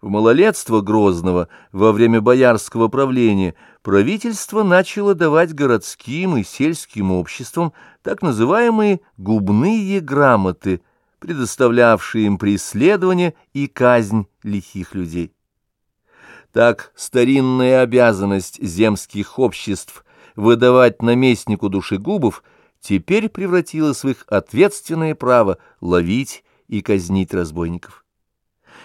В малолетство Грозного во время боярского правления правительство начало давать городским и сельским обществам так называемые «губные грамоты», предоставлявшие им преследование и казнь лихих людей. Так старинная обязанность земских обществ выдавать наместнику душегубов теперь превратилась в их ответственное право ловить и казнить разбойников.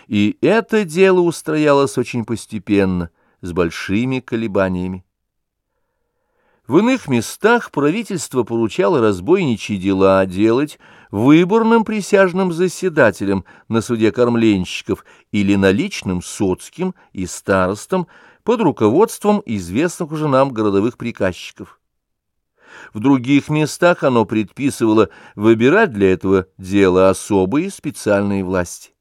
И это дело устроялось очень постепенно, с большими колебаниями. В иных местах правительство поручало разбойничьи дела делать выборным присяжным заседателям на суде кормленщиков или наличным соцким и старостам под руководством известных уже нам городовых приказчиков. В других местах оно предписывало выбирать для этого дела особые специальные власти.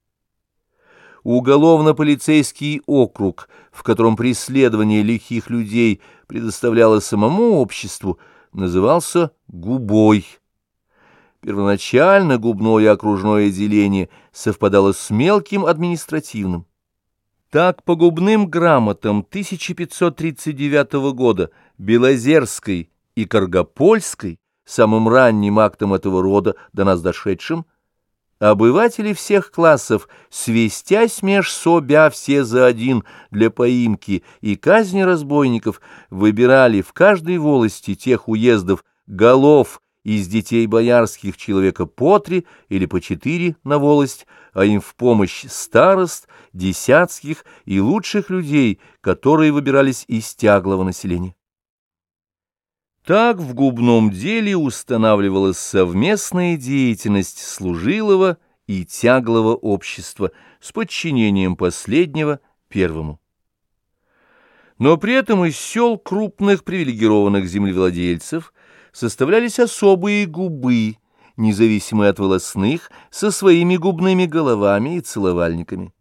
Уголовно-полицейский округ, в котором преследование лихих людей предоставляло самому обществу, назывался «губой». Первоначально губное окружное деление совпадало с мелким административным. Так по губным грамотам 1539 года Белозерской и Каргопольской, самым ранним актом этого рода до нас дошедшим, Обыватели всех классов, свестясь меж собя все за один для поимки и казни разбойников, выбирали в каждой волости тех уездов голов из детей боярских человека по три или по четыре на волость, а им в помощь старост, десятских и лучших людей, которые выбирались из тяглого населения. Так в губном деле устанавливалась совместная деятельность служилого и тяглого общества с подчинением последнего первому. Но при этом из сел крупных привилегированных землевладельцев составлялись особые губы, независимые от волосных, со своими губными головами и целовальниками.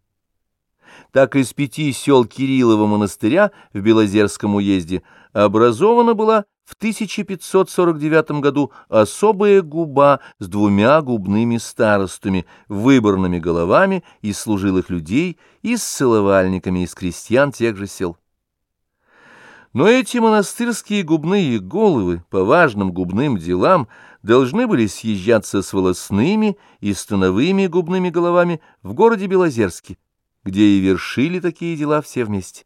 Так из пяти сел Кириллова монастыря в Белозерском уезде образована была в 1549 году особая губа с двумя губными старостами, выборными головами из служилых людей и с целовальниками из крестьян тех же сел. Но эти монастырские губные головы по важным губным делам должны были съезжаться с волосными и становыми губными головами в городе Белозерске, где и вершили такие дела все вместе.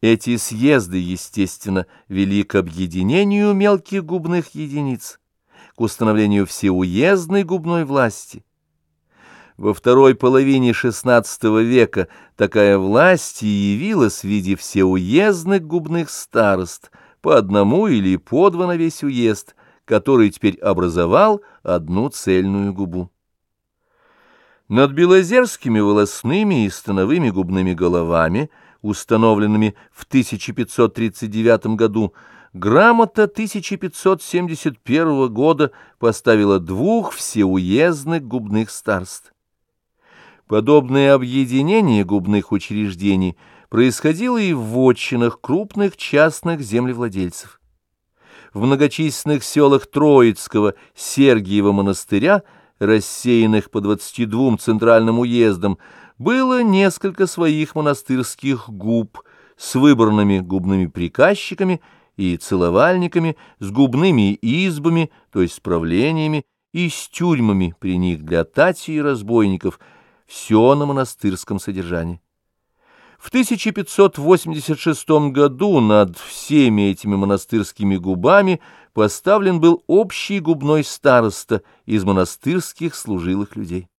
Эти съезды, естественно, вели к объединению мелких губных единиц, к установлению всеуездной губной власти. Во второй половине XVI века такая власть и явилась в виде всеуездных губных старост, по одному или по два на весь уезд, который теперь образовал одну цельную губу. Над белозерскими волосными и становыми губными головами – установленными в 1539 году, грамота 1571 года поставила двух всеуездных губных старств. Подобное объединение губных учреждений происходило и в вотчинах крупных частных землевладельцев. В многочисленных селах Троицкого Сергиева монастыря, рассеянных по 22 центральным уездам, было несколько своих монастырских губ с выбранными губными приказчиками и целовальниками, с губными избами, то есть с правлениями, и с тюрьмами при них для тати и разбойников, все на монастырском содержании. В 1586 году над всеми этими монастырскими губами поставлен был общий губной староста из монастырских служилых людей.